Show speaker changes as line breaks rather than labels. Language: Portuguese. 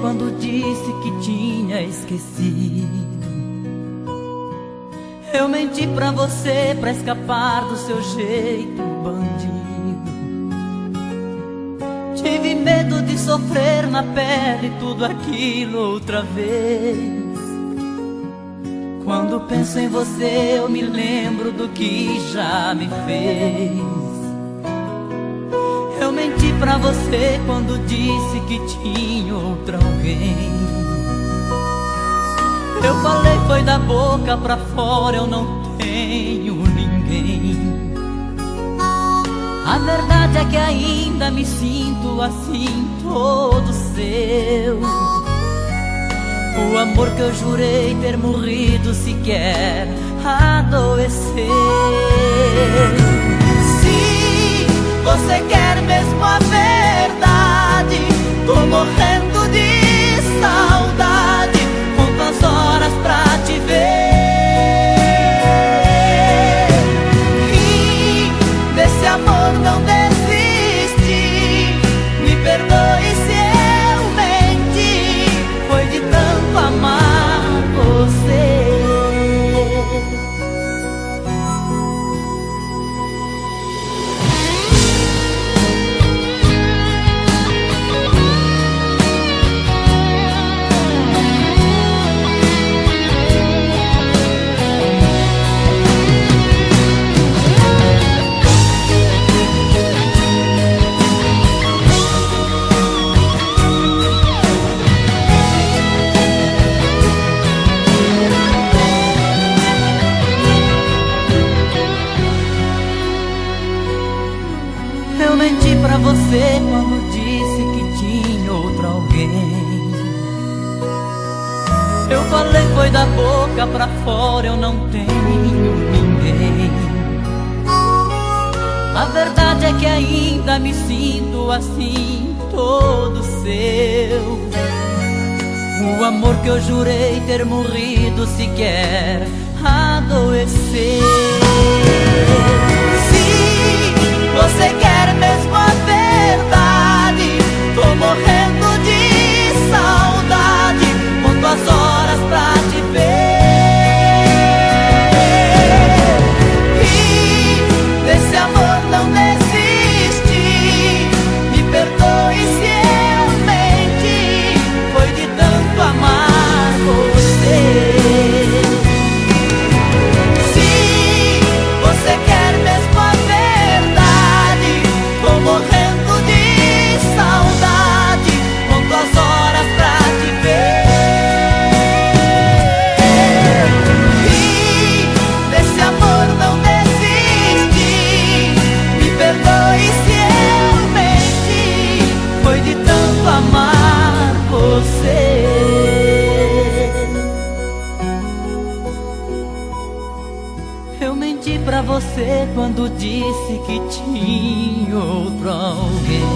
quando disse que tinha esquecido. Eu menti pra você pra escapar do seu jeito bandido. Tive medo de sofrer na pele tudo aquilo outra vez. Quando penso em você, eu me lembro do que já me fez. Menti pra você quando disse que tinha outra alguém. Eu falei foi da boca pra fora, eu não tenho ninguém. A verdade é que ainda me sinto assim, todo seu. O amor que eu jurei ter morrido sequer adoeceu. my Eu menti pra você quando disse que tinha outro alguém. Eu falei foi da boca pra fora, eu não tenho ninguém. A verdade é que ainda me sinto assim, todo seu. O amor que eu jurei ter morrido sequer adoeceu. Menti pra você quando disse que tinha outro alguém.